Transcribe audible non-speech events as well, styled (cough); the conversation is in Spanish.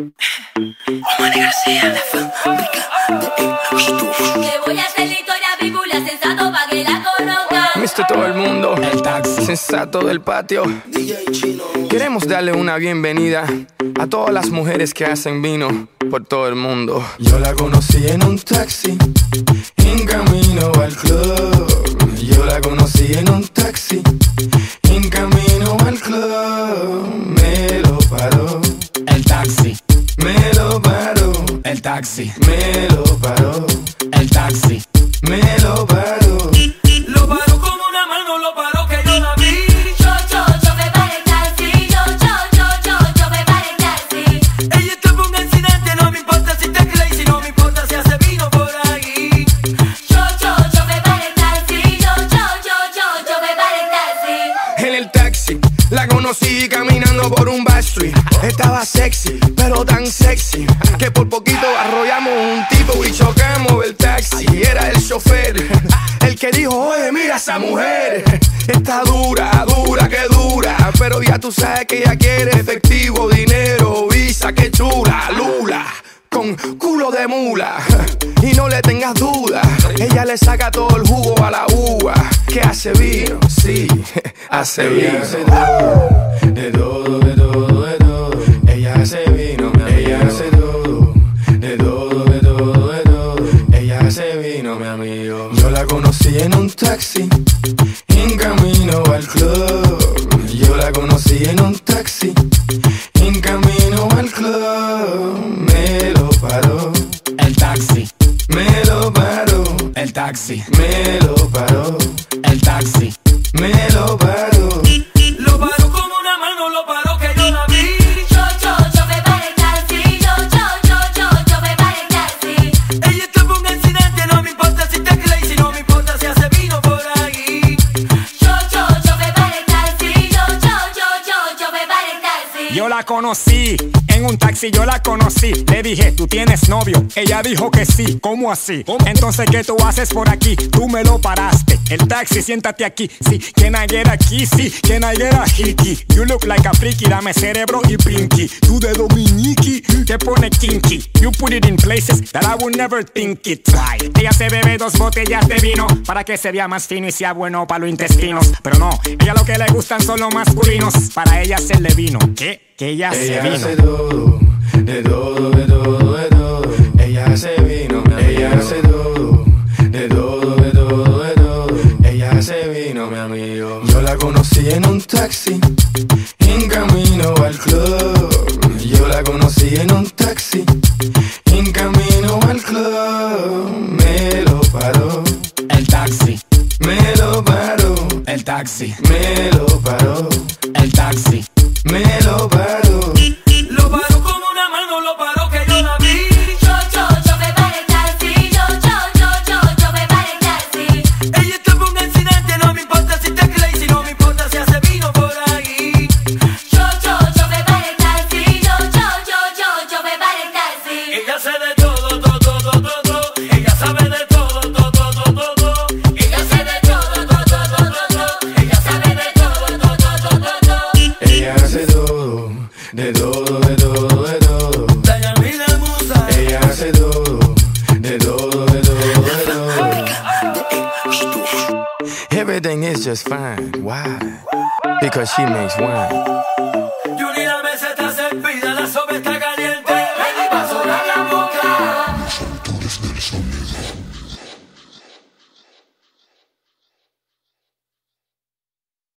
Omar García, la fábrica de Que voy a hacer la historia bíblia sensato pa' que la conozcan. Mr. Todo el mundo, el taxi sensato del patio. DJ Chino. Queremos darle una bienvenida a todas las mujeres que hacen vino por todo el mundo. Yo la conocí en un taxi, en camino al club. Yo la conocí en un taxi, lo paró, el taxi, me lo paró, el taxi. me lo paró. Conocí caminando por un backstreet. Estaba sexy, pero tan sexy que por poquito arrollamos un tipo y chocamos el taxi. Era el chofer, el que dijo: Oye, mira esa mujer. Está dura, dura, que dura. Pero ya tú sabes que ella quiere efectivo, dinero, visa, que chula, lula. Con culo de mula y no le tengas duda, ella le saca todo el jugo a la uva. Que hace vino, sí, (laughs) hace vino. De todo, de todo, de todo. Ella hace vino, ella hace todo. De todo, de todo, de todo. Ella hace vino, mi amigo. Yo la conocí en un taxi, en camino al club. Yo la conocí en un taxi, taxi, me lo paró, el taxi. me lo paró. Lo paró como una mano, lo paró que yo la vi. Yo, yo, yo me paré el taxi. Yo, yo, yo, yo, yo me paré el taxi. Ella tuvo un accidente, no me importa si te crees, si no me importa si hace vino por ahí. Yo, yo, yo me paré el taxi. Yo, yo, yo, yo, yo me paré el taxi. Yo la conocí en un taxi, yo la conocí. Le dije, ¿tú tienes novio? Ella dijo que sí. ¿Cómo así? Entonces, ¿qué tú haces por aquí? Tú me lo paraste. El taxi, siéntate aquí. Sí, can I get a kissy? Can I get a hickey? You look like a freaky, dame cerebro y pinky. Tú de Dominiki, te pone kinky. You put it in places that I would never think it. Right. Ella se bebe dos botellas de vino para que se vea más fino y sea bueno para los intestinos. Pero no, ella lo que le gustan son los masculinos. Para ella hacerle vino. ¿Qué? Que ella se Ella vino. hace todo, de todo, de todo, de todo. Ella hace vino, ella hace todo, de todo, de todo, de todo. Ella hace vino, mi amigo. Yo la conocí en un taxi, en camino al club. Yo la conocí en un taxi, en camino al club. Me lo paró, El taxi, me lo paró, el taxi, me lo paró, el taxi. me lo paró. Everything is just fine. Why? Because she makes wine.